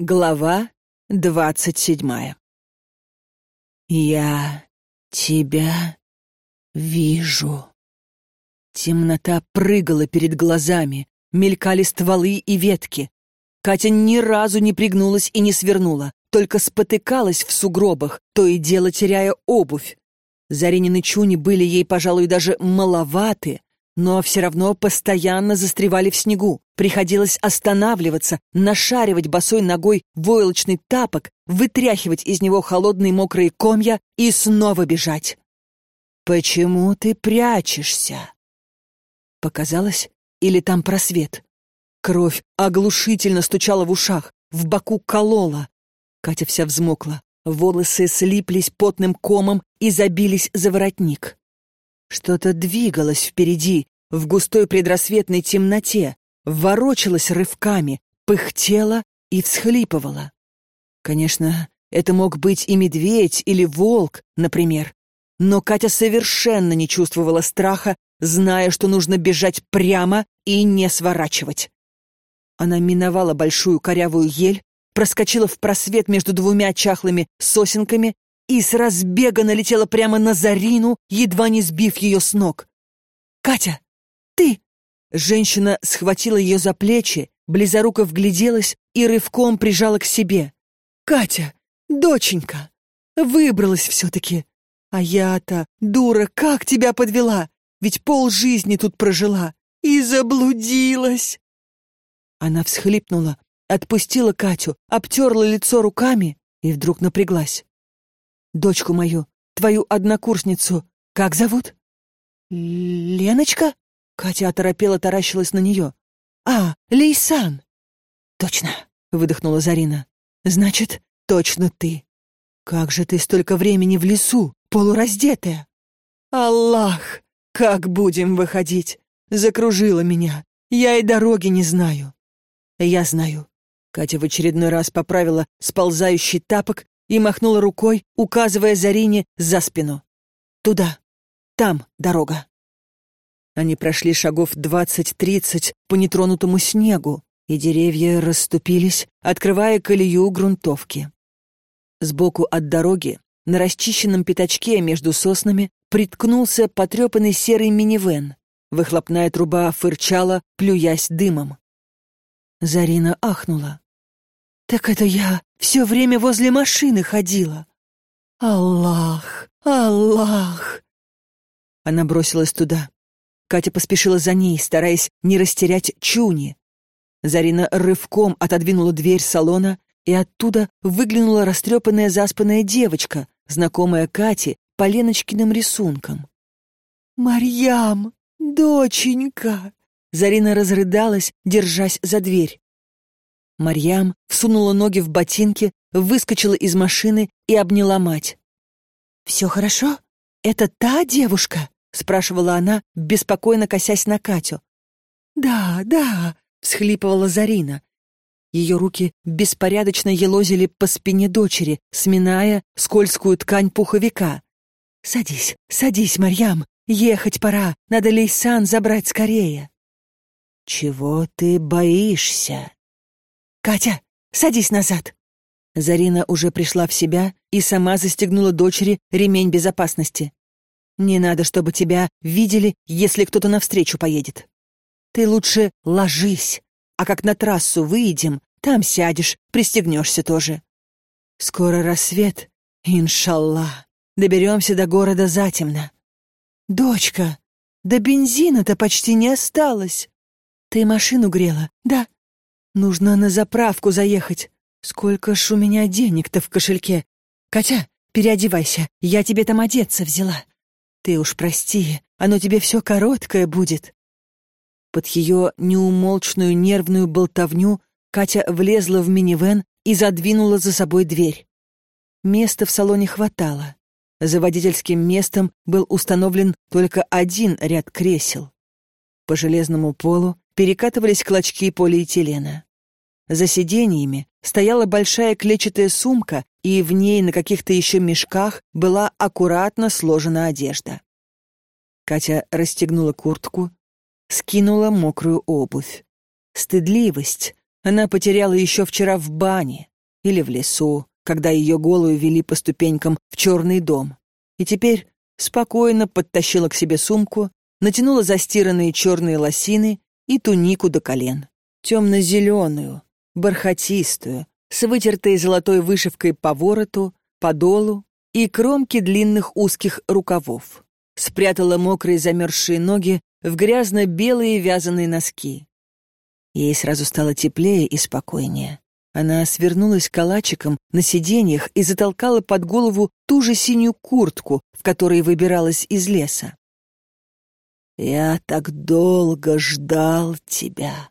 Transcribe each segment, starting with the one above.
Глава двадцать седьмая. «Я тебя вижу». Темнота прыгала перед глазами, мелькали стволы и ветки. Катя ни разу не пригнулась и не свернула, только спотыкалась в сугробах, то и дело теряя обувь. Заринины чуни были ей, пожалуй, даже маловаты, но все равно постоянно застревали в снегу. Приходилось останавливаться, нашаривать босой ногой войлочный тапок, вытряхивать из него холодные мокрые комья и снова бежать. «Почему ты прячешься?» Показалось, или там просвет? Кровь оглушительно стучала в ушах, в боку колола. Катя вся взмокла, волосы слиплись потным комом и забились за воротник. Что-то двигалось впереди, в густой предрассветной темноте, ворочалось рывками, пыхтело и всхлипывало. Конечно, это мог быть и медведь или волк, например. Но Катя совершенно не чувствовала страха, зная, что нужно бежать прямо и не сворачивать. Она миновала большую корявую ель, проскочила в просвет между двумя чахлыми сосенками и с разбега налетела прямо на Зарину, едва не сбив ее с ног. «Катя, ты!» Женщина схватила ее за плечи, близоруко вгляделась и рывком прижала к себе. «Катя, доченька, выбралась все-таки. А я-то, дура, как тебя подвела? Ведь пол жизни тут прожила и заблудилась!» Она всхлипнула, отпустила Катю, обтерла лицо руками и вдруг напряглась дочку мою, твою однокурсницу, как зовут?» «Леночка?» Катя оторопела, таращилась на нее. «А, Лейсан!» «Точно!» — выдохнула Зарина. «Значит, точно ты. Как же ты столько времени в лесу, полураздетая?» «Аллах! Как будем выходить? Закружила меня. Я и дороги не знаю». «Я знаю». Катя в очередной раз поправила сползающий тапок и махнула рукой, указывая Зарине за спину. «Туда. Там дорога». Они прошли шагов двадцать-тридцать по нетронутому снегу, и деревья расступились, открывая колею грунтовки. Сбоку от дороги, на расчищенном пятачке между соснами, приткнулся потрепанный серый минивэн. Выхлопная труба фырчала, плюясь дымом. Зарина ахнула. «Так это я все время возле машины ходила. Аллах, Аллах!» Она бросилась туда. Катя поспешила за ней, стараясь не растерять чуни. Зарина рывком отодвинула дверь салона, и оттуда выглянула растрепанная заспанная девочка, знакомая Кате по Леночкиным рисункам. «Марьям, доченька!» Зарина разрыдалась, держась за дверь. Марьям всунула ноги в ботинки, выскочила из машины и обняла мать. «Все хорошо? Это та девушка?» — спрашивала она, беспокойно косясь на Катю. «Да, да», — всхлипывала Зарина. Ее руки беспорядочно елозили по спине дочери, сминая скользкую ткань пуховика. «Садись, садись, Марьям, ехать пора, надо Лейсан забрать скорее». «Чего ты боишься?» «Катя, садись назад!» Зарина уже пришла в себя и сама застегнула дочери ремень безопасности. «Не надо, чтобы тебя видели, если кто-то навстречу поедет. Ты лучше ложись, а как на трассу выйдем, там сядешь, пристегнешься тоже. Скоро рассвет, иншаллах. Доберемся до города затемно. Дочка, да бензина-то почти не осталось. Ты машину грела, да? Нужно на заправку заехать. Сколько ж у меня денег-то в кошельке. Катя, переодевайся, я тебе там одеться взяла. Ты уж прости, оно тебе все короткое будет. Под ее неумолчную нервную болтовню Катя влезла в минивэн и задвинула за собой дверь. Места в салоне хватало. За водительским местом был установлен только один ряд кресел. По железному полу перекатывались клочки полиэтилена. За сиденьями стояла большая клетчатая сумка, и в ней на каких-то еще мешках была аккуратно сложена одежда. Катя расстегнула куртку, скинула мокрую обувь. Стыдливость. она потеряла еще вчера в бане или в лесу, когда ее голую вели по ступенькам в черный дом. И теперь спокойно подтащила к себе сумку, натянула застиранные черные лосины и тунику до колен. Темно-зеленую, бархатистую, с вытертой золотой вышивкой по вороту, по долу и кромке длинных узких рукавов. Спрятала мокрые замерзшие ноги в грязно-белые вязаные носки. Ей сразу стало теплее и спокойнее. Она свернулась калачиком на сиденьях и затолкала под голову ту же синюю куртку, в которой выбиралась из леса. «Я так долго ждал тебя».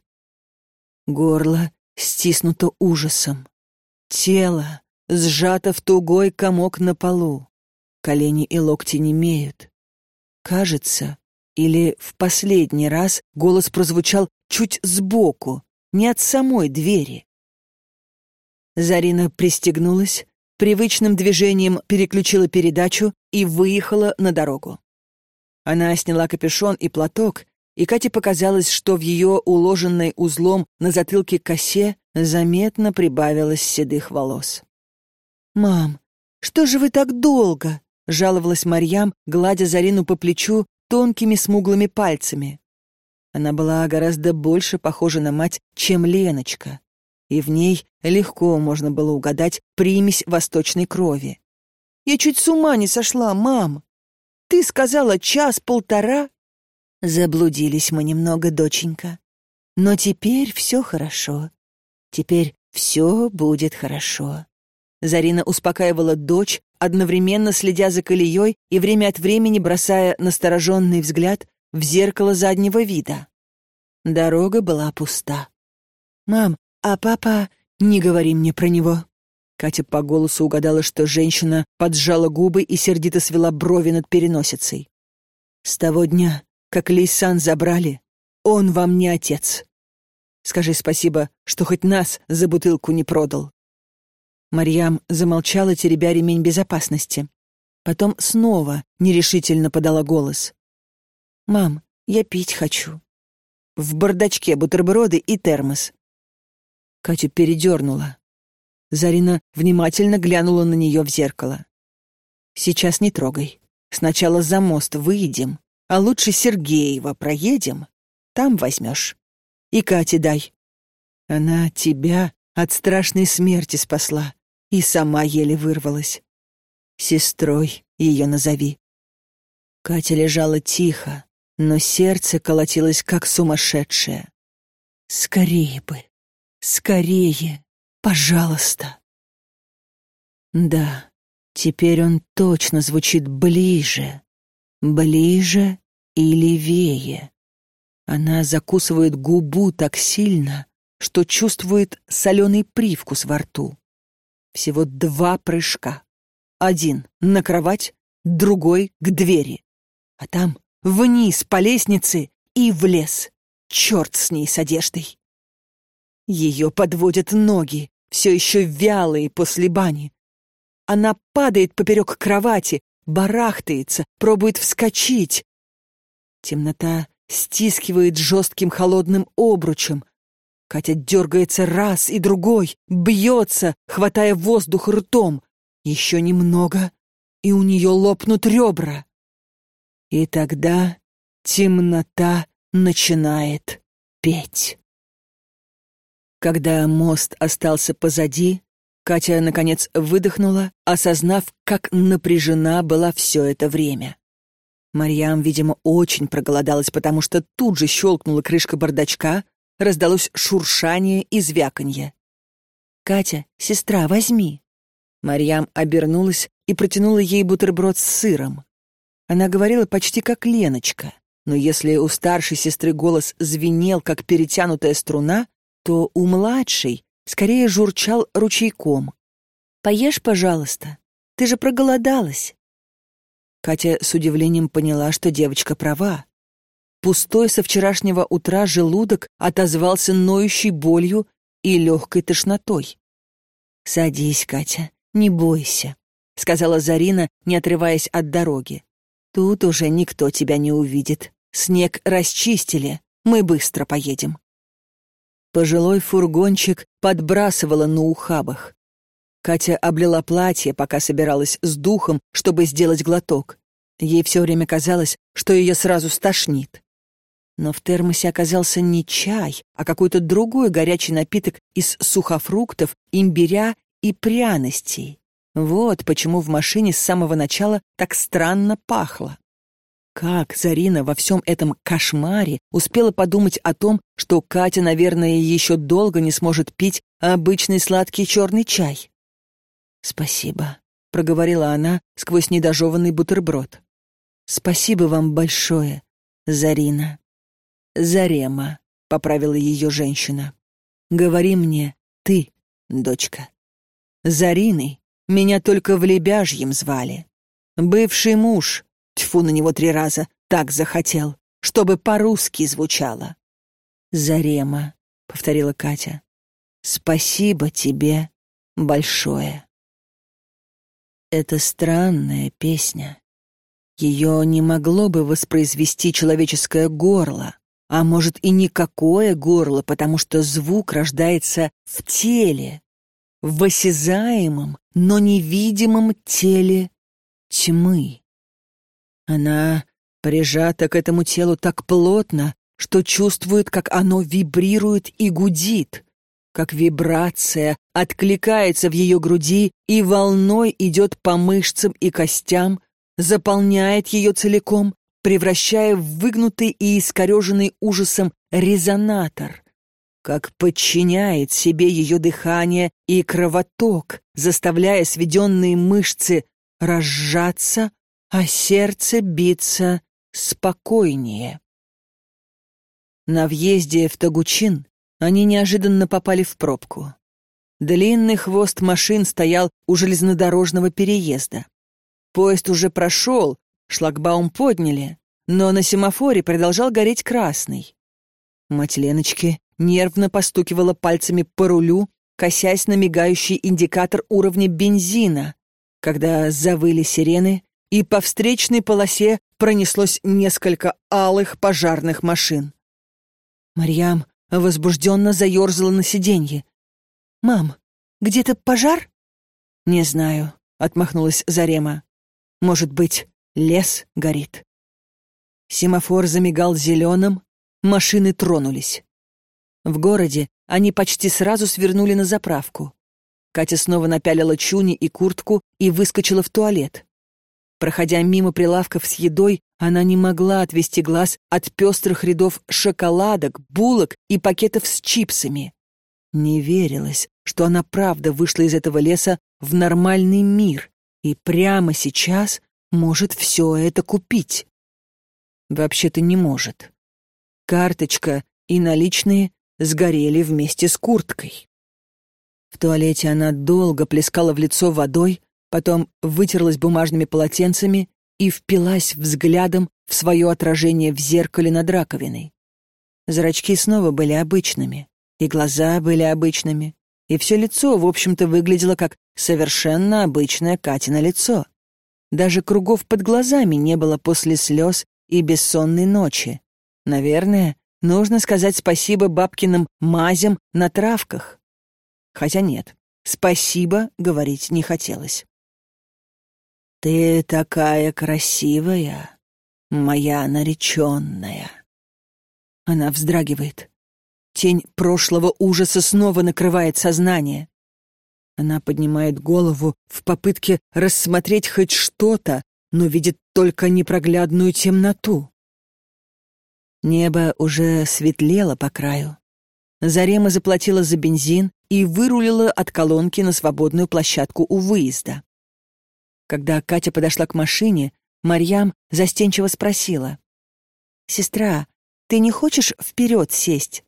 Горло стиснуто ужасом. Тело сжато в тугой комок на полу. Колени и локти немеют. Кажется, или в последний раз голос прозвучал чуть сбоку, не от самой двери. Зарина пристегнулась, привычным движением переключила передачу и выехала на дорогу. Она сняла капюшон и платок, и Кате показалось, что в ее уложенной узлом на затылке косе заметно прибавилось седых волос. «Мам, что же вы так долго?» — жаловалась Марьям, гладя Зарину по плечу тонкими смуглыми пальцами. Она была гораздо больше похожа на мать, чем Леночка и в ней легко можно было угадать примесь восточной крови. «Я чуть с ума не сошла, мам! Ты сказала час-полтора?» Заблудились мы немного, доченька. Но теперь все хорошо. Теперь все будет хорошо. Зарина успокаивала дочь, одновременно следя за колеей и время от времени бросая настороженный взгляд в зеркало заднего вида. Дорога была пуста. «Мам, «А папа, не говори мне про него». Катя по голосу угадала, что женщина поджала губы и сердито свела брови над переносицей. «С того дня, как Лейсан забрали, он вам не отец. Скажи спасибо, что хоть нас за бутылку не продал». Марьям замолчала, теребя ремень безопасности. Потом снова нерешительно подала голос. «Мам, я пить хочу. В бардачке бутерброды и термос. Катю передернула. Зарина внимательно глянула на нее в зеркало. «Сейчас не трогай. Сначала за мост выйдем, а лучше Сергеева проедем. Там возьмешь. И Кате дай. Она тебя от страшной смерти спасла и сама еле вырвалась. Сестрой ее назови». Катя лежала тихо, но сердце колотилось как сумасшедшее. «Скорее бы!» Скорее, пожалуйста. Да, теперь он точно звучит ближе. Ближе и левее. Она закусывает губу так сильно, что чувствует соленый привкус во рту. Всего два прыжка. Один на кровать, другой к двери. А там вниз по лестнице и в лес. Черт с ней с одеждой. Ее подводят ноги, все еще вялые после бани. Она падает поперек кровати, барахтается, пробует вскочить. Темнота стискивает жестким холодным обручем. Катя дергается раз и другой, бьется, хватая воздух ртом. Еще немного, и у нее лопнут ребра. И тогда темнота начинает петь. Когда мост остался позади, Катя, наконец, выдохнула, осознав, как напряжена была все это время. Марьям, видимо, очень проголодалась, потому что тут же щелкнула крышка бардачка, раздалось шуршание и звяканье. «Катя, сестра, возьми!» Марьям обернулась и протянула ей бутерброд с сыром. Она говорила почти как Леночка, но если у старшей сестры голос звенел, как перетянутая струна, то у младшей скорее журчал ручейком. «Поешь, пожалуйста, ты же проголодалась». Катя с удивлением поняла, что девочка права. Пустой со вчерашнего утра желудок отозвался ноющей болью и легкой тошнотой. «Садись, Катя, не бойся», — сказала Зарина, не отрываясь от дороги. «Тут уже никто тебя не увидит. Снег расчистили, мы быстро поедем». Пожилой фургончик подбрасывала на ухабах. Катя облила платье, пока собиралась с духом, чтобы сделать глоток. Ей все время казалось, что ее сразу стошнит. Но в термосе оказался не чай, а какой-то другой горячий напиток из сухофруктов, имбиря и пряностей. Вот почему в машине с самого начала так странно пахло. Как Зарина во всем этом кошмаре успела подумать о том, что Катя, наверное, еще долго не сможет пить обычный сладкий черный чай? «Спасибо», — проговорила она сквозь недожеванный бутерброд. «Спасибо вам большое, Зарина». «Зарема», — поправила ее женщина. «Говори мне, ты, дочка». Зариной меня только в Лебяжьем звали. Бывший муж, тьфу на него три раза, так захотел, чтобы по-русски звучало. «Зарема», — повторила Катя, — «спасибо тебе большое». Это странная песня. Ее не могло бы воспроизвести человеческое горло, а может и никакое горло, потому что звук рождается в теле, в осязаемом, но невидимом теле тьмы. Она прижата к этому телу так плотно, что чувствует, как оно вибрирует и гудит, как вибрация откликается в ее груди и волной идет по мышцам и костям, заполняет ее целиком, превращая в выгнутый и искореженный ужасом резонатор, как подчиняет себе ее дыхание и кровоток, заставляя сведенные мышцы разжаться, а сердце биться спокойнее. На въезде в Тагучин они неожиданно попали в пробку. Длинный хвост машин стоял у железнодорожного переезда. Поезд уже прошел, Шлагбаум подняли, но на семафоре продолжал гореть красный. Мать Леночки нервно постукивала пальцами по рулю, косясь на мигающий индикатор уровня бензина, когда завыли сирены, и по встречной полосе пронеслось несколько алых пожарных машин. Марьям возбужденно заерзала на сиденье. «Мам, где-то пожар?» «Не знаю», — отмахнулась Зарема. «Может быть, Лес горит. Семафор замигал зеленым, машины тронулись. В городе они почти сразу свернули на заправку. Катя снова напялила чуни и куртку и выскочила в туалет. Проходя мимо прилавков с едой, она не могла отвести глаз от пестрых рядов шоколадок, булок и пакетов с чипсами. Не верилось, что она правда вышла из этого леса в нормальный мир, и прямо сейчас может все это купить. Вообще-то не может. Карточка и наличные сгорели вместе с курткой. В туалете она долго плескала в лицо водой, потом вытерлась бумажными полотенцами и впилась взглядом в свое отражение в зеркале над раковиной. Зрачки снова были обычными, и глаза были обычными, и все лицо, в общем-то, выглядело как совершенно обычное Катино лицо. Даже кругов под глазами не было после слез и бессонной ночи. Наверное, нужно сказать спасибо бабкиным мазям на травках. Хотя нет, спасибо говорить не хотелось. «Ты такая красивая, моя нареченная!» Она вздрагивает. Тень прошлого ужаса снова накрывает сознание. Она поднимает голову в попытке рассмотреть хоть что-то, но видит только непроглядную темноту. Небо уже светлело по краю. Зарема заплатила за бензин и вырулила от колонки на свободную площадку у выезда. Когда Катя подошла к машине, Марьям застенчиво спросила. «Сестра, ты не хочешь вперед сесть?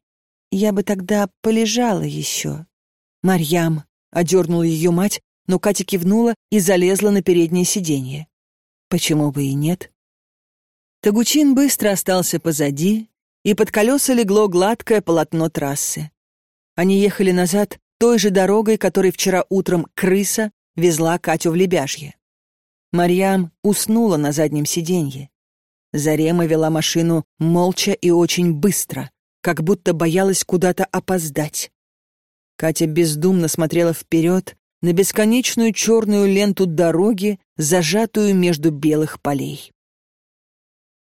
Я бы тогда полежала еще». «Марьям, — одернула ее мать, но Катя кивнула и залезла на переднее сиденье. Почему бы и нет? Тагучин быстро остался позади, и под колеса легло гладкое полотно трассы. Они ехали назад той же дорогой, которой вчера утром крыса везла Катю в Лебяжье. Марьям уснула на заднем сиденье. Зарема вела машину молча и очень быстро, как будто боялась куда-то опоздать. Катя бездумно смотрела вперед на бесконечную черную ленту дороги, зажатую между белых полей.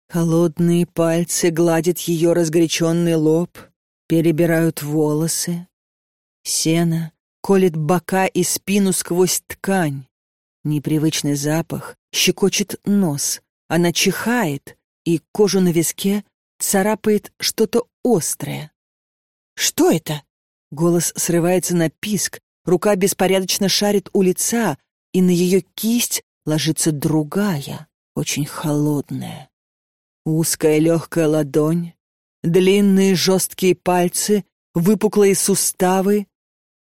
Холодные пальцы гладят ее разгоряченный лоб, перебирают волосы. Сено колет бока и спину сквозь ткань. Непривычный запах щекочет нос. Она чихает, и кожу на виске царапает что-то острое. «Что это?» Голос срывается на писк, рука беспорядочно шарит у лица, и на ее кисть ложится другая, очень холодная. Узкая легкая ладонь, длинные жесткие пальцы, выпуклые суставы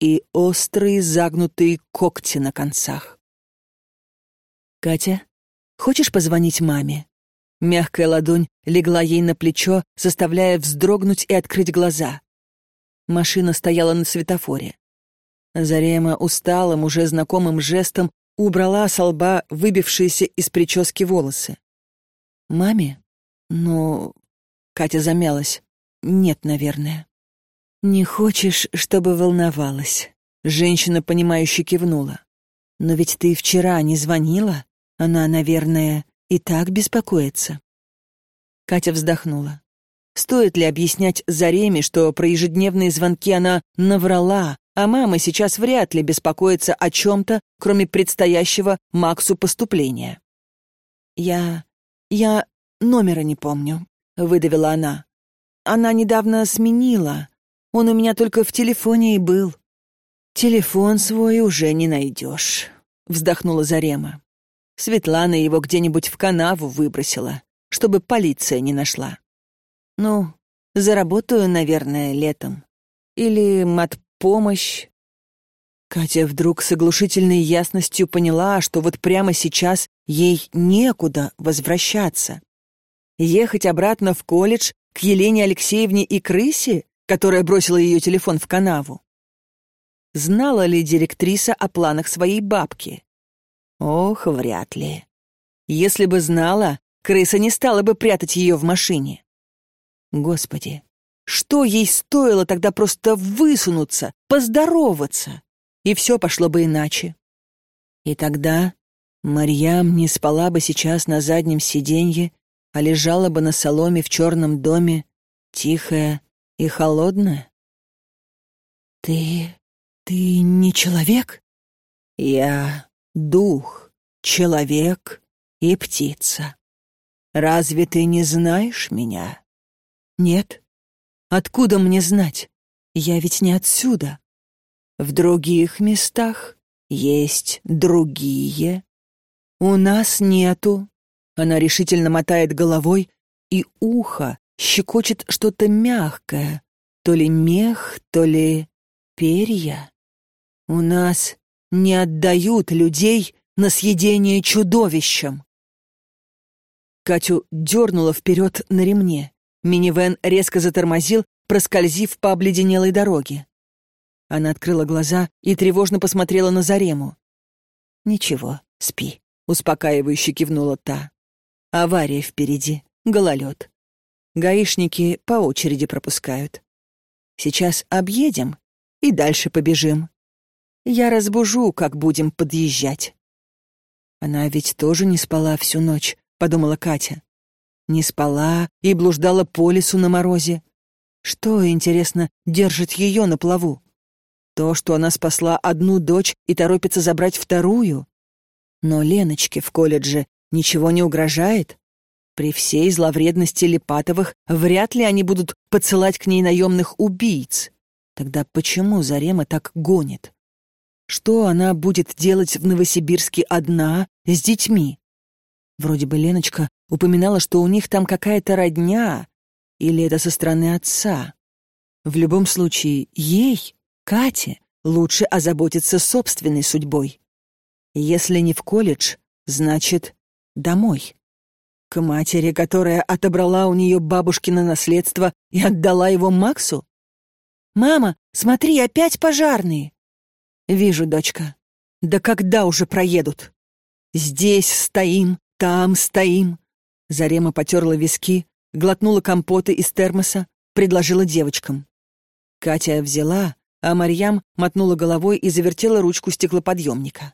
и острые загнутые когти на концах. «Катя, хочешь позвонить маме?» Мягкая ладонь легла ей на плечо, заставляя вздрогнуть и открыть глаза. Машина стояла на светофоре. Зарема усталым, уже знакомым жестом убрала с лба выбившиеся из прически волосы. «Маме?» «Ну...» — Катя замялась. «Нет, наверное». «Не хочешь, чтобы волновалась?» Женщина, понимающе кивнула. «Но ведь ты вчера не звонила? Она, наверное, и так беспокоится». Катя вздохнула. Стоит ли объяснять Зареме, что про ежедневные звонки она наврала, а мама сейчас вряд ли беспокоится о чем-то, кроме предстоящего Максу поступления? «Я... я номера не помню», — выдавила она. «Она недавно сменила. Он у меня только в телефоне и был». «Телефон свой уже не найдешь», — вздохнула Зарема. Светлана его где-нибудь в канаву выбросила, чтобы полиция не нашла. Ну, заработаю, наверное, летом. Или матпомощь. Катя вдруг с оглушительной ясностью поняла, что вот прямо сейчас ей некуда возвращаться. Ехать обратно в колледж к Елене Алексеевне и крысе, которая бросила ее телефон в канаву. Знала ли директриса о планах своей бабки? Ох, вряд ли. Если бы знала, крыса не стала бы прятать ее в машине. Господи, что ей стоило тогда просто высунуться, поздороваться, и все пошло бы иначе. И тогда Марьям не спала бы сейчас на заднем сиденье а лежала бы на соломе в черном доме, тихая и холодная? «Ты... ты не человек?» «Я дух, человек и птица. Разве ты не знаешь меня?» «Нет. Откуда мне знать? Я ведь не отсюда. В других местах есть другие. У нас нету она решительно мотает головой, и ухо щекочет что-то мягкое, то ли мех, то ли перья. У нас не отдают людей на съедение чудовищам. Катю дернуло вперед на ремне. Минивэн резко затормозил, проскользив по обледенелой дороге. Она открыла глаза и тревожно посмотрела на Зарему. «Ничего, спи», — успокаивающе кивнула та. Авария впереди, гололед. Гаишники по очереди пропускают. Сейчас объедем и дальше побежим. Я разбужу, как будем подъезжать. Она ведь тоже не спала всю ночь, подумала Катя. Не спала и блуждала по лесу на морозе. Что, интересно, держит ее на плаву? То, что она спасла одну дочь и торопится забрать вторую? Но Леночке в колледже ничего не угрожает? При всей зловредности Липатовых вряд ли они будут подсылать к ней наемных убийц. Тогда почему Зарема так гонит? Что она будет делать в Новосибирске одна, с детьми? Вроде бы Леночка упоминала, что у них там какая-то родня, или это со стороны отца. В любом случае, ей, Кате, лучше озаботиться собственной судьбой. Если не в колледж, значит, домой. К матери, которая отобрала у нее бабушкино наследство и отдала его Максу? «Мама, смотри, опять пожарные!» «Вижу, дочка. Да когда уже проедут?» «Здесь стоим, там стоим». Зарема потерла виски, глотнула компоты из термоса, предложила девочкам. Катя взяла, а Марьям мотнула головой и завертела ручку стеклоподъемника.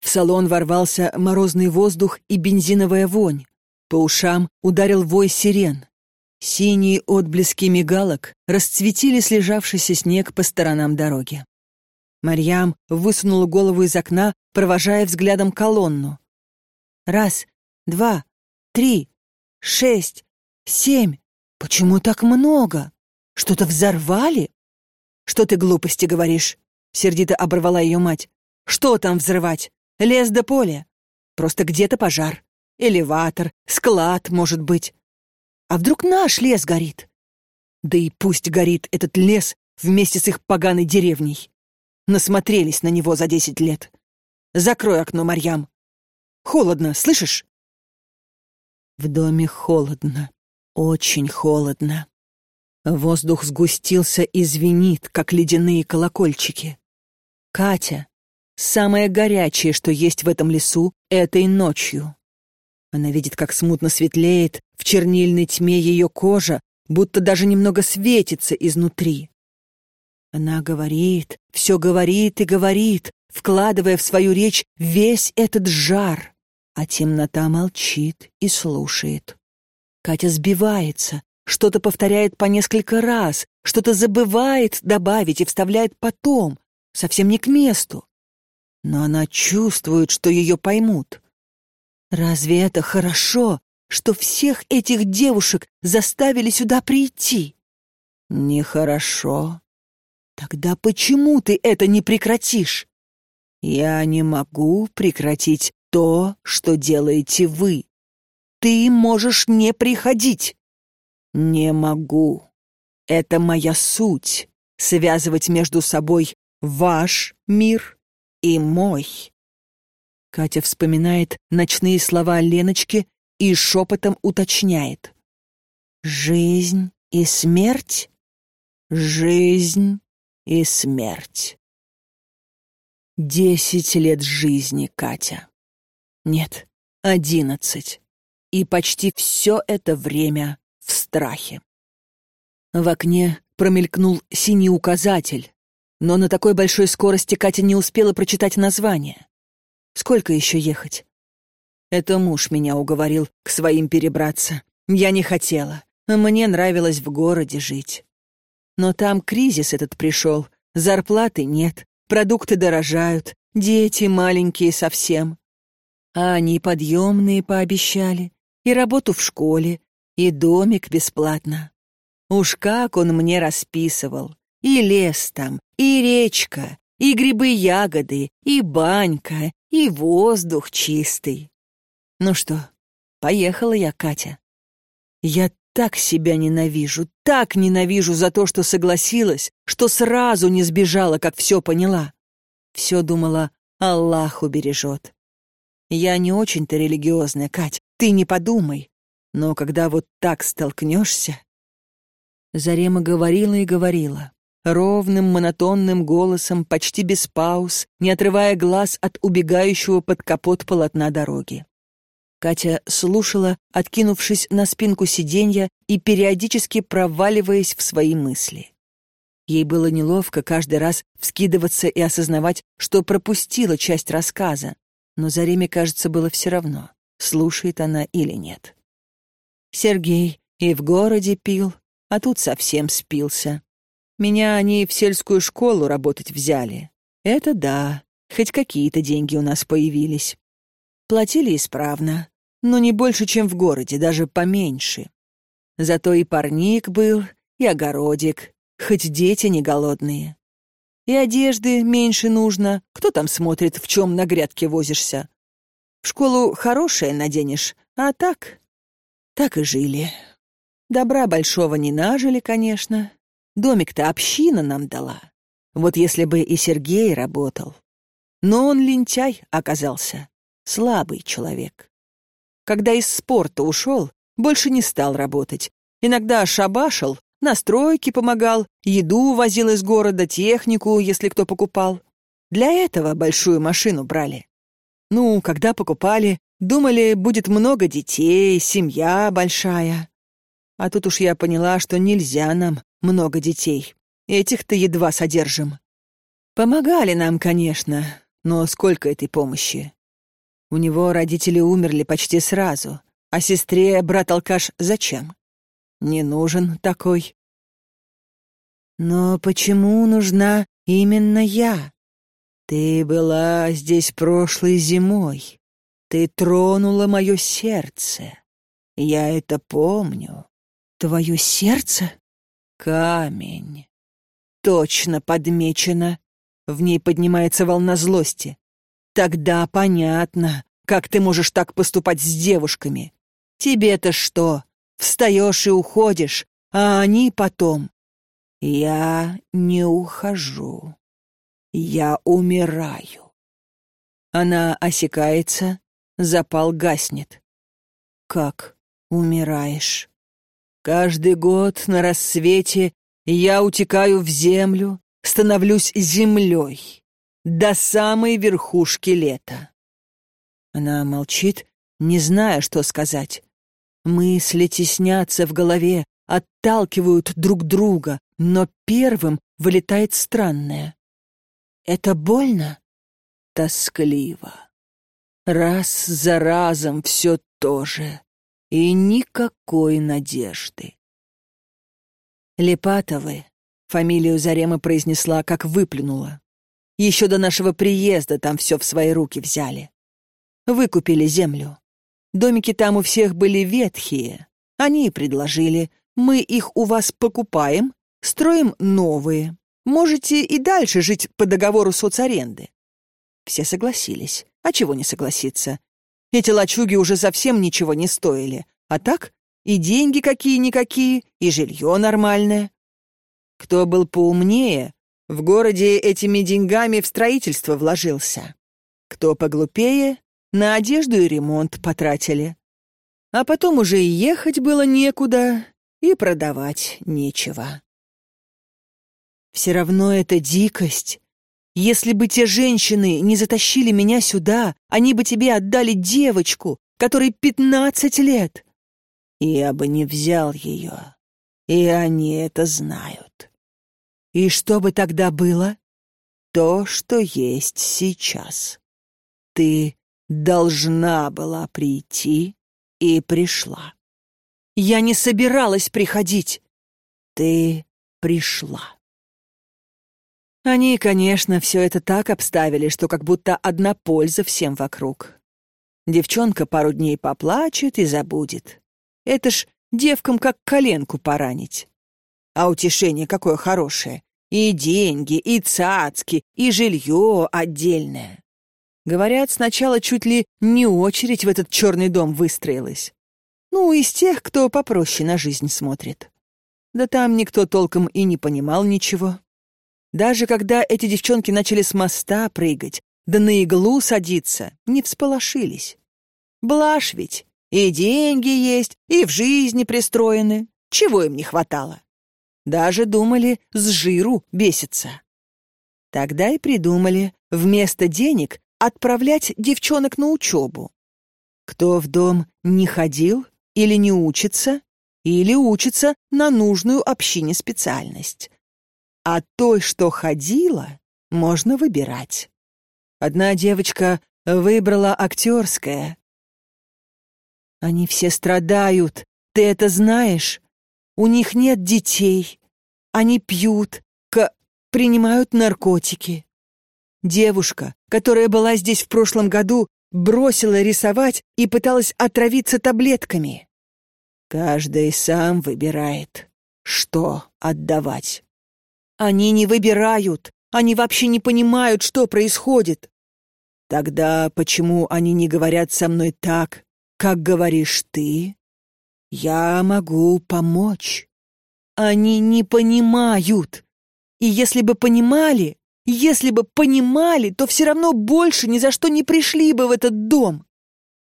В салон ворвался морозный воздух и бензиновая вонь. По ушам ударил вой сирен. Синие отблески мигалок расцветили слежавшийся снег по сторонам дороги. Марьям высунула голову из окна, провожая взглядом колонну. Раз, два, три, шесть, семь. Почему так много? Что-то взорвали? Что ты глупости говоришь? Сердито оборвала ее мать. Что там взрывать? Лес да поле. Просто где-то пожар. Элеватор, склад, может быть. А вдруг наш лес горит? Да и пусть горит этот лес вместе с их поганой деревней. Насмотрелись на него за десять лет. Закрой окно, Марьям. Холодно, слышишь? В доме холодно. Очень холодно. Воздух сгустился и звенит, как ледяные колокольчики. Катя, самое горячее, что есть в этом лесу, этой ночью. Она видит, как смутно светлеет в чернильной тьме ее кожа, будто даже немного светится изнутри. Она говорит, все говорит и говорит, вкладывая в свою речь весь этот жар, а темнота молчит и слушает. Катя сбивается, что-то повторяет по несколько раз, что-то забывает добавить и вставляет потом, совсем не к месту. Но она чувствует, что ее поймут. Разве это хорошо, что всех этих девушек заставили сюда прийти? Нехорошо. Тогда почему ты это не прекратишь? Я не могу прекратить то, что делаете вы. Ты можешь не приходить. Не могу. Это моя суть — связывать между собой ваш мир и мой. Катя вспоминает ночные слова Леночки и шепотом уточняет. «Жизнь и смерть? Жизнь и смерть». Десять лет жизни, Катя. Нет, одиннадцать. И почти все это время в страхе. В окне промелькнул синий указатель, но на такой большой скорости Катя не успела прочитать название. Сколько еще ехать? Это муж меня уговорил к своим перебраться. Я не хотела. Мне нравилось в городе жить. Но там кризис этот пришел, зарплаты нет, продукты дорожают, дети маленькие совсем. А они подъемные пообещали, и работу в школе, и домик бесплатно. Уж как он мне расписывал. И лес там, и речка, и грибы-ягоды, и банька, и воздух чистый. Ну что, поехала я, Катя. Я так себя ненавижу, так ненавижу за то, что согласилась, что сразу не сбежала, как все поняла. Все думала, Аллах убережет. Я не очень-то религиозная, Кать, ты не подумай. Но когда вот так столкнешься... Зарема говорила и говорила ровным монотонным голосом, почти без пауз, не отрывая глаз от убегающего под капот полотна дороги. Катя слушала, откинувшись на спинку сиденья и периодически проваливаясь в свои мысли. Ей было неловко каждый раз вскидываться и осознавать, что пропустила часть рассказа, но Зареме, кажется, было все равно, слушает она или нет. Сергей и в городе пил, а тут совсем спился. Меня они в сельскую школу работать взяли. Это да, хоть какие-то деньги у нас появились. Платили исправно, но не больше, чем в городе, даже поменьше. Зато и парник был, и огородик, хоть дети не голодные. И одежды меньше нужно, кто там смотрит, в чем на грядке возишься. В школу хорошее наденешь, а так... Так и жили. Добра большого не нажили, конечно, Домик-то община нам дала. Вот если бы и Сергей работал. Но он лентяй оказался, слабый человек. Когда из спорта ушел, больше не стал работать. Иногда шабашил, на стройке помогал, еду возил из города, технику, если кто покупал. Для этого большую машину брали. Ну, когда покупали, думали, будет много детей, семья большая. А тут уж я поняла, что нельзя нам много детей. Этих-то едва содержим. Помогали нам, конечно, но сколько этой помощи? У него родители умерли почти сразу, а сестре брат-алкаш зачем? Не нужен такой. Но почему нужна именно я? Ты была здесь прошлой зимой. Ты тронула мое сердце. Я это помню. Твое сердце? Камень. Точно подмечено. В ней поднимается волна злости. Тогда понятно, как ты можешь так поступать с девушками. Тебе-то что? Встаешь и уходишь, а они потом. Я не ухожу. Я умираю. Она осекается, запал гаснет. Как умираешь? Каждый год на рассвете я утекаю в землю, становлюсь землей до самой верхушки лета. Она молчит, не зная, что сказать. Мысли теснятся в голове, отталкивают друг друга, но первым вылетает странное. Это больно? Тоскливо. Раз за разом все то же. И никакой надежды. Лепатовы. Фамилию Зарема произнесла, как выплюнула. Еще до нашего приезда там все в свои руки взяли. Выкупили землю. Домики там у всех были ветхие. Они предложили, мы их у вас покупаем, строим новые. Можете и дальше жить по договору соцаренды. Все согласились. А чего не согласиться? Эти лачуги уже совсем ничего не стоили. А так и деньги какие-никакие, и жилье нормальное. Кто был поумнее, в городе этими деньгами в строительство вложился. Кто поглупее, на одежду и ремонт потратили. А потом уже и ехать было некуда, и продавать нечего. Все равно это дикость. Если бы те женщины не затащили меня сюда, они бы тебе отдали девочку, которой пятнадцать лет. Я бы не взял ее, и они это знают. И что бы тогда было? То, что есть сейчас. Ты должна была прийти и пришла. Я не собиралась приходить. Ты пришла. Они, конечно, все это так обставили, что как будто одна польза всем вокруг. Девчонка пару дней поплачет и забудет. Это ж девкам как коленку поранить. А утешение какое хорошее. И деньги, и цацки, и жилье отдельное. Говорят, сначала чуть ли не очередь в этот черный дом выстроилась. Ну, из тех, кто попроще на жизнь смотрит. Да там никто толком и не понимал ничего. Даже когда эти девчонки начали с моста прыгать, да на иглу садиться, не всполошились. Блажь ведь, и деньги есть, и в жизни пристроены. Чего им не хватало? Даже думали с жиру беситься. Тогда и придумали вместо денег отправлять девчонок на учебу. Кто в дом не ходил или не учится, или учится на нужную общине специальность. А той, что ходила, можно выбирать. Одна девочка выбрала актерское. Они все страдают, ты это знаешь? У них нет детей. Они пьют, к... принимают наркотики. Девушка, которая была здесь в прошлом году, бросила рисовать и пыталась отравиться таблетками. Каждый сам выбирает, что отдавать. Они не выбирают, они вообще не понимают, что происходит. Тогда почему они не говорят со мной так, как говоришь ты? Я могу помочь. Они не понимают. И если бы понимали, если бы понимали, то все равно больше ни за что не пришли бы в этот дом.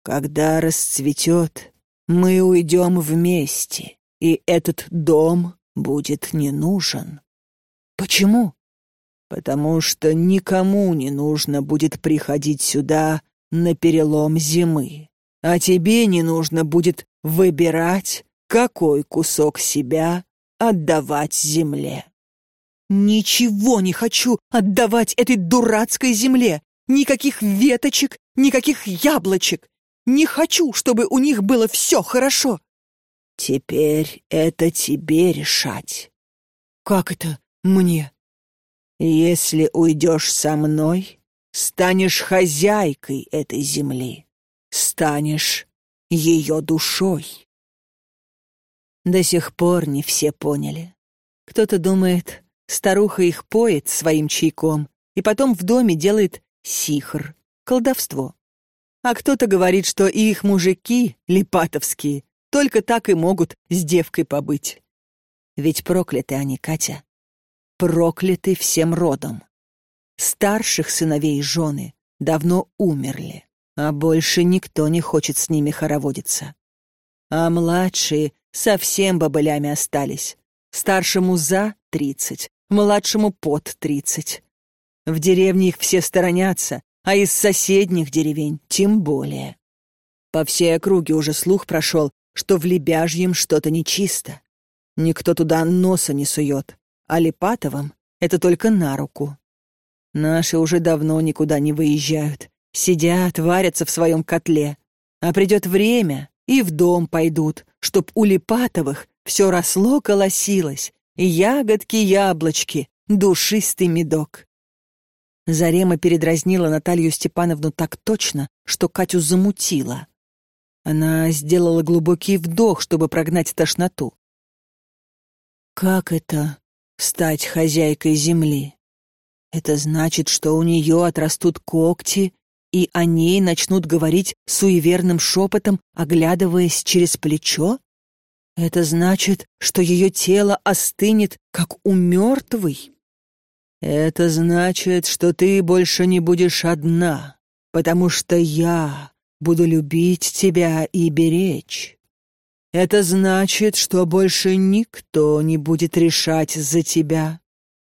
Когда расцветет, мы уйдем вместе, и этот дом будет не нужен. Почему? Потому что никому не нужно будет приходить сюда на перелом зимы, а тебе не нужно будет выбирать, какой кусок себя отдавать земле. Ничего не хочу отдавать этой дурацкой земле. Никаких веточек, никаких яблочек. Не хочу, чтобы у них было все хорошо. Теперь это тебе решать. Как это мне? Если уйдешь со мной, станешь хозяйкой этой земли, станешь ее душой. До сих пор не все поняли. Кто-то думает, старуха их поет своим чайком и потом в доме делает сихр, колдовство. А кто-то говорит, что их мужики, липатовские, только так и могут с девкой побыть. Ведь прокляты они, Катя. Прокляты всем родом. Старших сыновей и жены давно умерли, а больше никто не хочет с ними хороводиться. А младшие совсем бобылями остались. Старшему за тридцать, младшему под тридцать. В деревне их все сторонятся, а из соседних деревень тем более. По всей округе уже слух прошел, что в Лебяжьем что-то нечисто. Никто туда носа не сует, а Липатовым это только на руку. Наши уже давно никуда не выезжают, сидят, варятся в своем котле. А придет время, и в дом пойдут, чтоб у Липатовых все росло, колосилось, ягодки, яблочки, душистый медок. Зарема передразнила Наталью Степановну так точно, что Катю замутила. Она сделала глубокий вдох, чтобы прогнать тошноту. «Как это — стать хозяйкой земли? Это значит, что у нее отрастут когти, и о ней начнут говорить суеверным шепотом, оглядываясь через плечо? Это значит, что ее тело остынет, как у мертвой?» «Это значит, что ты больше не будешь одна, потому что я буду любить тебя и беречь. Это значит, что больше никто не будет решать за тебя,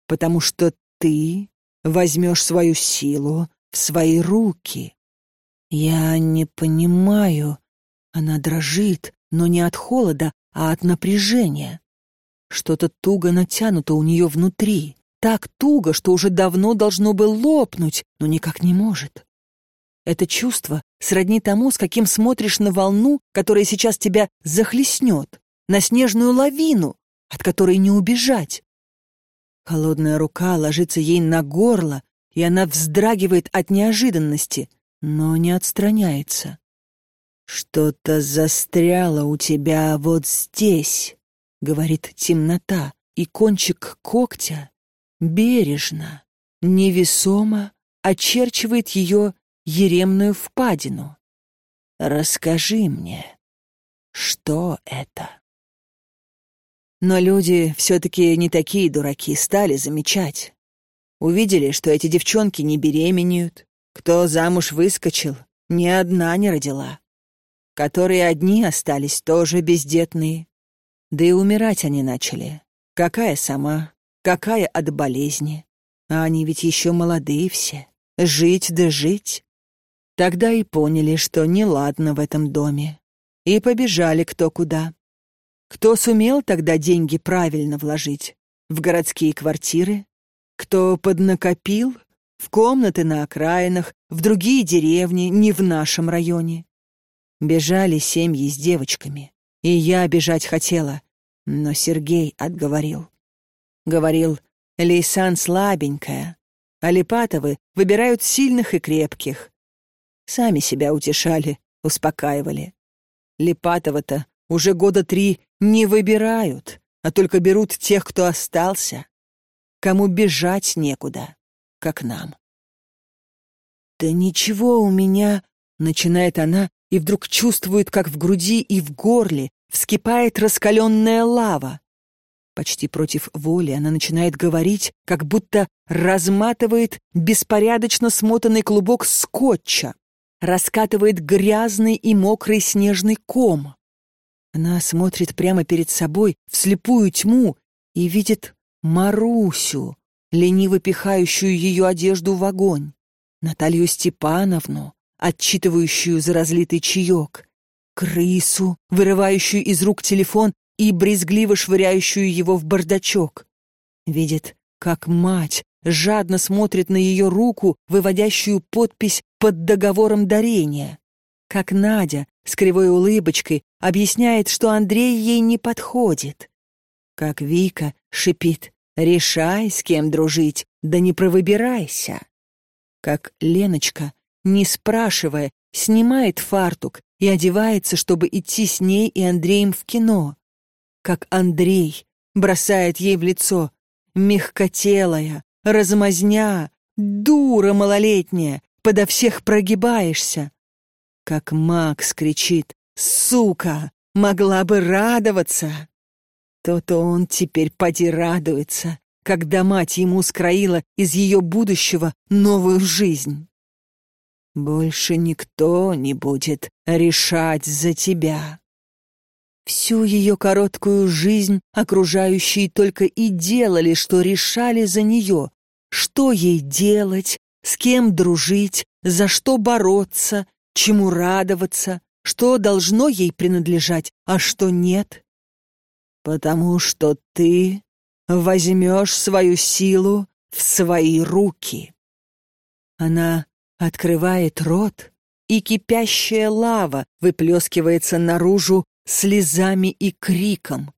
потому что ты возьмешь свою силу в свои руки. Я не понимаю. Она дрожит, но не от холода, а от напряжения. Что-то туго натянуто у нее внутри. Так туго, что уже давно должно бы лопнуть, но никак не может. Это чувство сродни тому, с каким смотришь на волну, которая сейчас тебя захлестнет, на снежную лавину, от которой не убежать. Холодная рука ложится ей на горло, и она вздрагивает от неожиданности, но не отстраняется. «Что-то застряло у тебя вот здесь», — говорит темнота, и кончик когтя бережно, невесомо очерчивает ее еремную впадину. Расскажи мне, что это? Но люди все-таки не такие дураки, стали замечать. Увидели, что эти девчонки не беременеют, кто замуж выскочил, ни одна не родила. Которые одни остались тоже бездетные. Да и умирать они начали. Какая сама, Какая от болезни? А они ведь еще молодые все. Жить да жить. Тогда и поняли, что неладно в этом доме. И побежали кто куда. Кто сумел тогда деньги правильно вложить? В городские квартиры? Кто поднакопил? В комнаты на окраинах, в другие деревни, не в нашем районе. Бежали семьи с девочками. И я бежать хотела, но Сергей отговорил. Говорил, Лейсан слабенькая, а Липатовы выбирают сильных и крепких. Сами себя утешали, успокаивали. Липатова-то уже года три не выбирают, а только берут тех, кто остался. Кому бежать некуда, как нам. «Да ничего у меня...» — начинает она, и вдруг чувствует, как в груди и в горле вскипает раскаленная лава. Почти против воли она начинает говорить, как будто разматывает беспорядочно смотанный клубок скотча, раскатывает грязный и мокрый снежный ком. Она смотрит прямо перед собой в слепую тьму и видит Марусю, лениво пихающую ее одежду в огонь, Наталью Степановну, отчитывающую за разлитый чаек, крысу, вырывающую из рук телефон и брезгливо швыряющую его в бардачок. Видит, как мать жадно смотрит на ее руку, выводящую подпись под договором дарения. Как Надя с кривой улыбочкой объясняет, что Андрей ей не подходит. Как Вика шипит «Решай, с кем дружить, да не провыбирайся». Как Леночка, не спрашивая, снимает фартук и одевается, чтобы идти с ней и Андреем в кино. Как Андрей бросает ей в лицо «Мягкотелая, размазня, дура малолетняя, подо всех прогибаешься». Как Макс кричит «Сука, могла бы радоваться!» То-то он теперь поди радуется, когда мать ему скроила из ее будущего новую жизнь. Больше никто не будет решать за тебя. Всю ее короткую жизнь окружающие только и делали, что решали за нее, что ей делать, с кем дружить, за что бороться, чему радоваться, что должно ей принадлежать, а что нет. Потому что ты возьмешь свою силу в свои руки. Она открывает рот, и кипящая лава выплескивается наружу слезами и криком.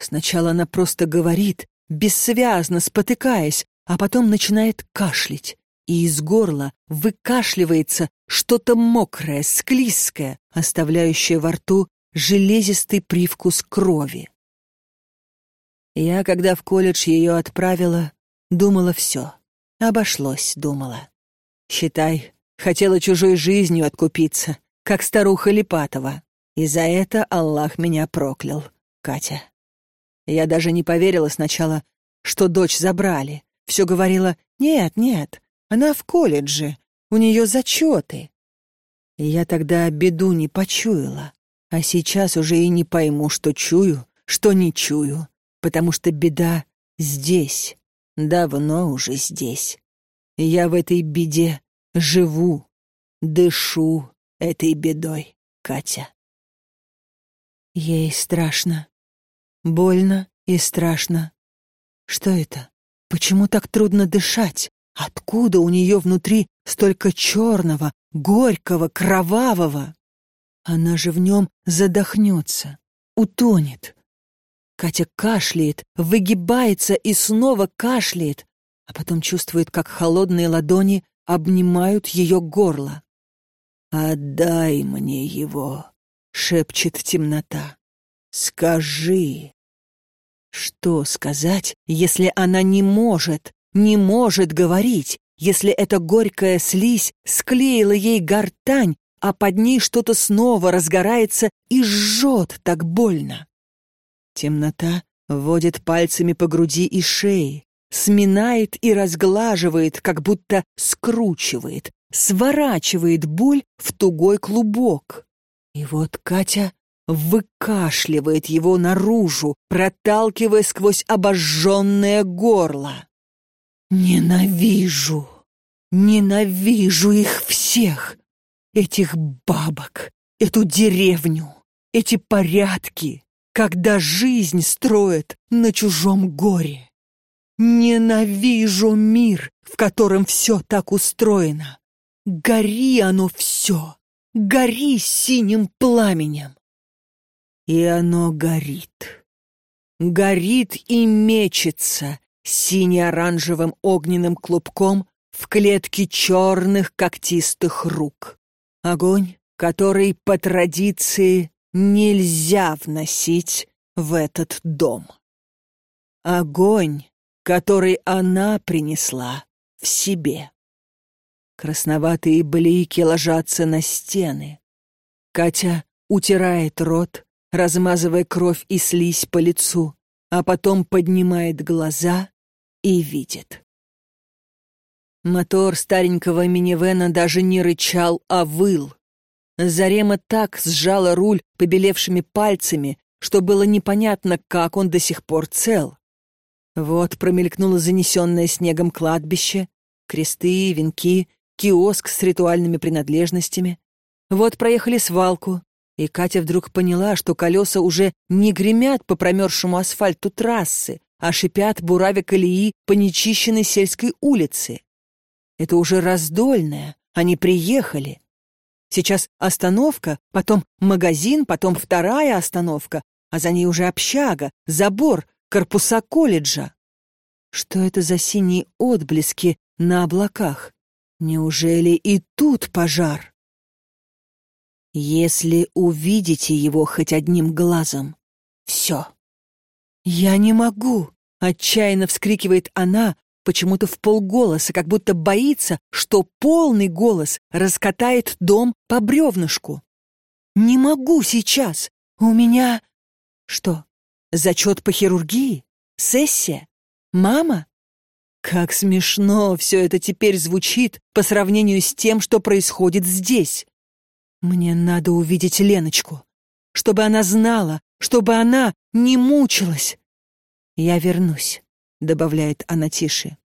Сначала она просто говорит, бессвязно спотыкаясь, а потом начинает кашлять, и из горла выкашливается что-то мокрое, склизкое, оставляющее во рту железистый привкус крови. Я, когда в колледж ее отправила, думала все. Обошлось, думала. Считай, хотела чужой жизнью откупиться, как старуха Липатова. И за это Аллах меня проклял, Катя. Я даже не поверила сначала, что дочь забрали. Все говорила, нет, нет, она в колледже, у нее зачеты. И я тогда беду не почуяла, а сейчас уже и не пойму, что чую, что не чую потому что беда здесь, давно уже здесь. Я в этой беде живу, дышу этой бедой, Катя. Ей страшно, больно и страшно. Что это? Почему так трудно дышать? Откуда у нее внутри столько черного, горького, кровавого? Она же в нем задохнется, утонет. Катя кашляет, выгибается и снова кашляет, а потом чувствует, как холодные ладони обнимают ее горло. «Отдай мне его», — шепчет темнота. «Скажи». Что сказать, если она не может, не может говорить, если эта горькая слизь склеила ей гортань, а под ней что-то снова разгорается и жжет так больно? Темнота водит пальцами по груди и шее, сминает и разглаживает, как будто скручивает, сворачивает боль в тугой клубок. И вот Катя выкашливает его наружу, проталкивая сквозь обожженное горло. «Ненавижу! Ненавижу их всех! Этих бабок, эту деревню, эти порядки, когда жизнь строят на чужом горе. Ненавижу мир, в котором все так устроено. Гори оно все, гори синим пламенем. И оно горит. Горит и мечется сине-оранжевым огненным клубком в клетке черных когтистых рук. Огонь, который по традиции нельзя вносить в этот дом. Огонь, который она принесла в себе. Красноватые блики ложатся на стены. Катя утирает рот, размазывая кровь и слизь по лицу, а потом поднимает глаза и видит. Мотор старенького минивэна даже не рычал, а выл. Зарема так сжала руль побелевшими пальцами, что было непонятно, как он до сих пор цел. Вот промелькнуло занесенное снегом кладбище, кресты, венки, киоск с ритуальными принадлежностями. Вот проехали свалку, И Катя вдруг поняла, что колеса уже не гремят по промерзшему асфальту трассы, а шипят буравя колеи по нечищенной сельской улице. Это уже раздольная, они приехали. Сейчас остановка, потом магазин, потом вторая остановка, а за ней уже общага, забор, корпуса колледжа. Что это за синие отблески на облаках? Неужели и тут пожар? Если увидите его хоть одним глазом, все. «Я не могу!» — отчаянно вскрикивает она, почему-то в полголоса, как будто боится, что полный голос раскатает дом по бревнышку. «Не могу сейчас! У меня...» «Что, зачет по хирургии? Сессия? Мама?» Как смешно все это теперь звучит по сравнению с тем, что происходит здесь. Мне надо увидеть Леночку, чтобы она знала, чтобы она не мучилась. Я вернусь, добавляет она тише.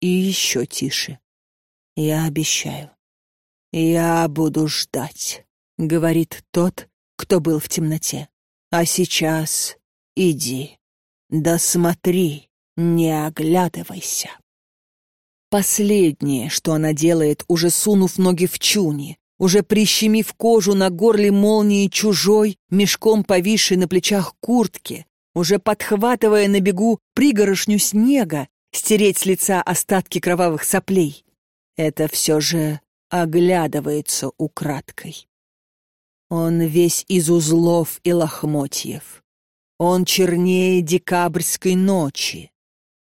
И еще тише. Я обещаю. Я буду ждать, говорит тот, кто был в темноте. А сейчас иди, досмотри, не оглядывайся. Последнее, что она делает, уже сунув ноги в чуни, уже прищемив кожу на горле молнии чужой, мешком повисшей на плечах куртки, уже подхватывая на бегу пригорошню снега, стереть с лица остатки кровавых соплей. Это все же оглядывается украдкой. Он весь из узлов и лохмотьев. Он чернее декабрьской ночи.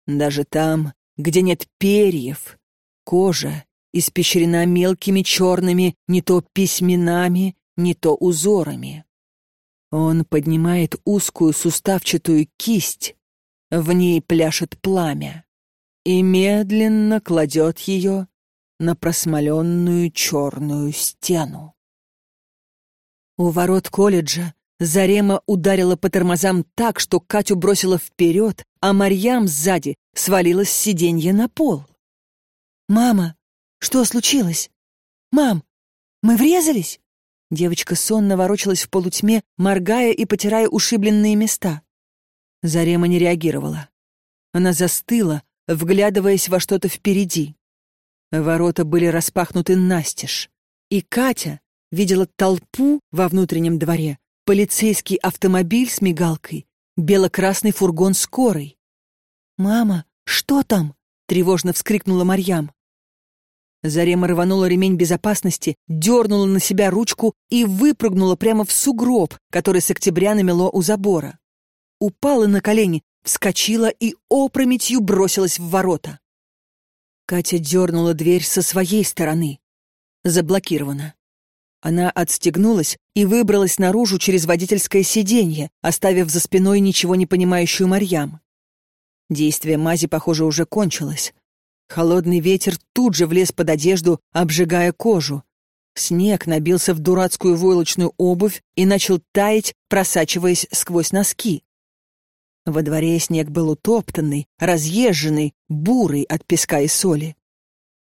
Даже там, где нет перьев, кожа испещрена мелкими черными не то письменами, не то узорами. Он поднимает узкую суставчатую кисть, в ней пляшет пламя, и медленно кладет ее на просмоленную черную стену. У ворот колледжа Зарема ударила по тормозам так, что Катю бросила вперед, а Марьям сзади свалилась с сиденья на пол. «Мама, что случилось? Мам, мы врезались?» Девочка сонно ворочалась в полутьме, моргая и потирая ушибленные места. Зарема не реагировала. Она застыла, вглядываясь во что-то впереди. Ворота были распахнуты настежь, и Катя видела толпу во внутреннем дворе, полицейский автомобиль с мигалкой, бело-красный фургон скорой. «Мама, что там?» — тревожно вскрикнула Марьям. Зарема рванула ремень безопасности, дернула на себя ручку и выпрыгнула прямо в сугроб, который с октября намело у забора. Упала на колени, вскочила и опрометью бросилась в ворота. Катя дернула дверь со своей стороны. Заблокирована. Она отстегнулась и выбралась наружу через водительское сиденье, оставив за спиной ничего не понимающую Марьям. Действие мази, похоже, уже кончилось. Холодный ветер тут же влез под одежду, обжигая кожу. Снег набился в дурацкую войлочную обувь и начал таять, просачиваясь сквозь носки. Во дворе снег был утоптанный, разъезженный, бурый от песка и соли.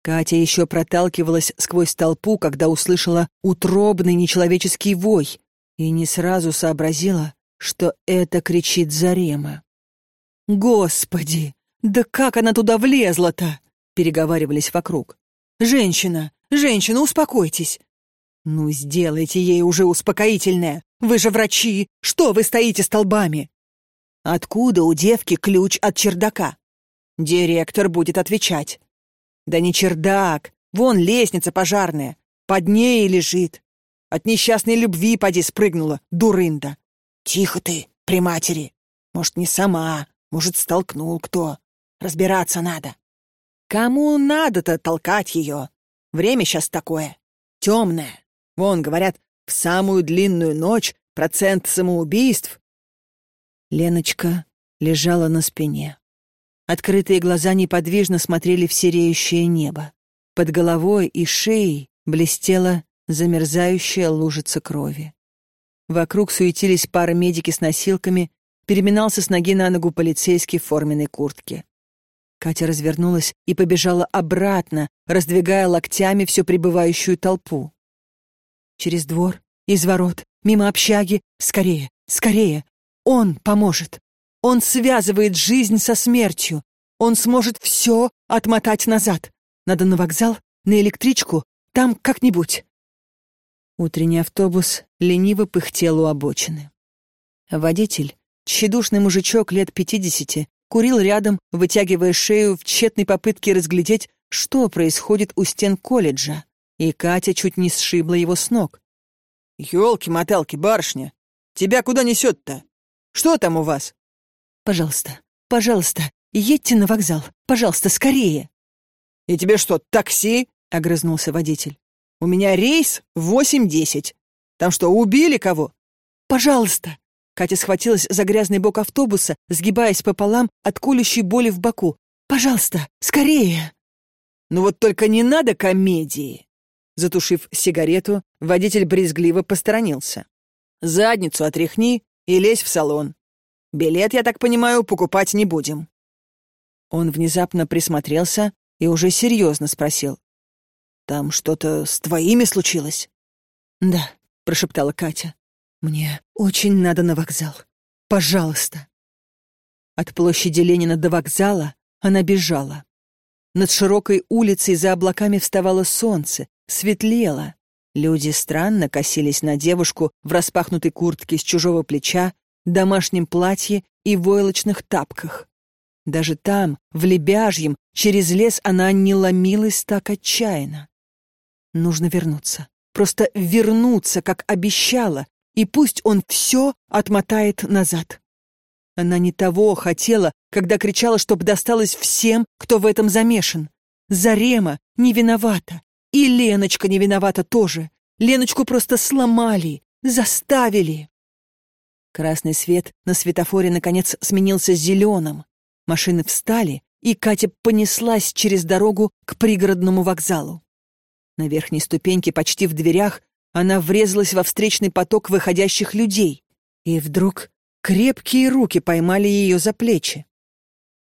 Катя еще проталкивалась сквозь толпу, когда услышала утробный нечеловеческий вой, и не сразу сообразила, что это кричит Зарема. «Господи, да как она туда влезла-то?» Переговаривались вокруг. «Женщина! Женщина, успокойтесь!» «Ну, сделайте ей уже успокоительное! Вы же врачи! Что вы стоите столбами?» «Откуда у девки ключ от чердака?» «Директор будет отвечать». «Да не чердак! Вон лестница пожарная! Под ней лежит! От несчастной любви поди спрыгнула, дурында!» «Тихо ты, при матери! Может, не сама, может, столкнул кто. Разбираться надо!» Кому надо-то толкать ее? Время сейчас такое. Темное. Вон, говорят, в самую длинную ночь процент самоубийств. Леночка лежала на спине. Открытые глаза неподвижно смотрели в сереющее небо. Под головой и шеей блестела замерзающая лужица крови. Вокруг суетились пара медики с носилками, переминался с ноги на ногу полицейский в форменной куртке. Катя развернулась и побежала обратно, раздвигая локтями всю прибывающую толпу. Через двор, из ворот, мимо общаги. Скорее, скорее. Он поможет. Он связывает жизнь со смертью. Он сможет все отмотать назад. Надо на вокзал, на электричку, там как-нибудь. Утренний автобус лениво пыхтел у обочины. Водитель, тщедушный мужичок лет пятидесяти, курил рядом, вытягивая шею в тщетной попытке разглядеть, что происходит у стен колледжа, и Катя чуть не сшибла его с ног. «Елки-моталки, барышня! Тебя куда несет-то? Что там у вас?» «Пожалуйста, пожалуйста, едьте на вокзал. Пожалуйста, скорее!» «И тебе что, такси?» — огрызнулся водитель. У меня рейс в восемь-десять. Там что, убили кого?» «Пожалуйста!» Катя схватилась за грязный бок автобуса, сгибаясь пополам от колющей боли в боку. «Пожалуйста, скорее!» «Ну вот только не надо комедии!» Затушив сигарету, водитель брезгливо посторонился. «Задницу отряхни и лезь в салон. Билет, я так понимаю, покупать не будем». Он внезапно присмотрелся и уже серьезно спросил. Там что-то с твоими случилось?» «Да», — прошептала Катя. «Мне очень надо на вокзал. Пожалуйста». От площади Ленина до вокзала она бежала. Над широкой улицей за облаками вставало солнце, светлело. Люди странно косились на девушку в распахнутой куртке с чужого плеча, домашнем платье и войлочных тапках. Даже там, в Лебяжьем, через лес она не ломилась так отчаянно. Нужно вернуться. Просто вернуться, как обещала, и пусть он все отмотает назад. Она не того хотела, когда кричала, чтоб досталось всем, кто в этом замешан. Зарема не виновата. И Леночка не виновата тоже. Леночку просто сломали, заставили. Красный свет на светофоре, наконец, сменился зеленым. Машины встали, и Катя понеслась через дорогу к пригородному вокзалу. На верхней ступеньке, почти в дверях, она врезалась во встречный поток выходящих людей. И вдруг крепкие руки поймали ее за плечи.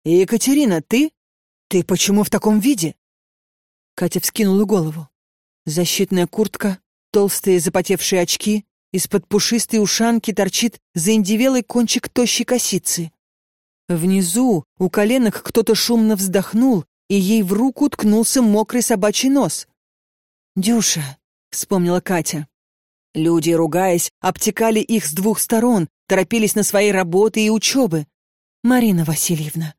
«Екатерина, ты? Ты почему в таком виде?» Катя вскинула голову. Защитная куртка, толстые запотевшие очки, из-под пушистой ушанки торчит заиндевелый кончик тощей косицы. Внизу, у коленок, кто-то шумно вздохнул, и ей в руку уткнулся мокрый собачий нос. «Дюша», — вспомнила Катя. Люди, ругаясь, обтекали их с двух сторон, торопились на свои работы и учебы. «Марина Васильевна,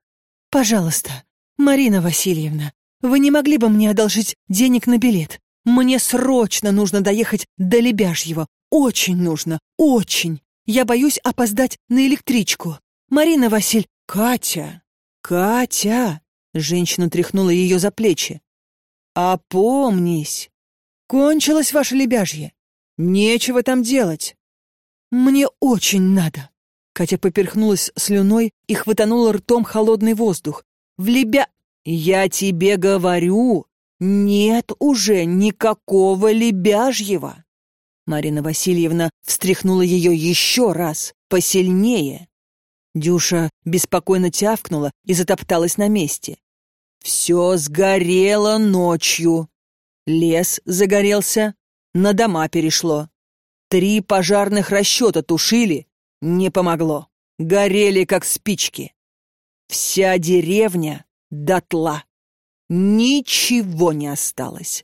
пожалуйста, Марина Васильевна, вы не могли бы мне одолжить денег на билет? Мне срочно нужно доехать до Лебяжьего. Очень нужно, очень. Я боюсь опоздать на электричку. Марина Василь... Катя! Катя!» Женщина тряхнула ее за плечи. «Опомнись! Кончилось ваше лебяжье. Нечего там делать. Мне очень надо. Катя поперхнулась слюной и хватанула ртом холодный воздух. В лебя... Я тебе говорю, нет уже никакого лебяжьего. Марина Васильевна встряхнула ее еще раз, посильнее. Дюша беспокойно тявкнула и затопталась на месте. «Все сгорело ночью. Лес загорелся, на дома перешло. Три пожарных расчета тушили, не помогло. Горели, как спички. Вся деревня дотла. Ничего не осталось.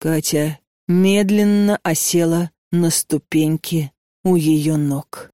Катя медленно осела на ступеньки у ее ног.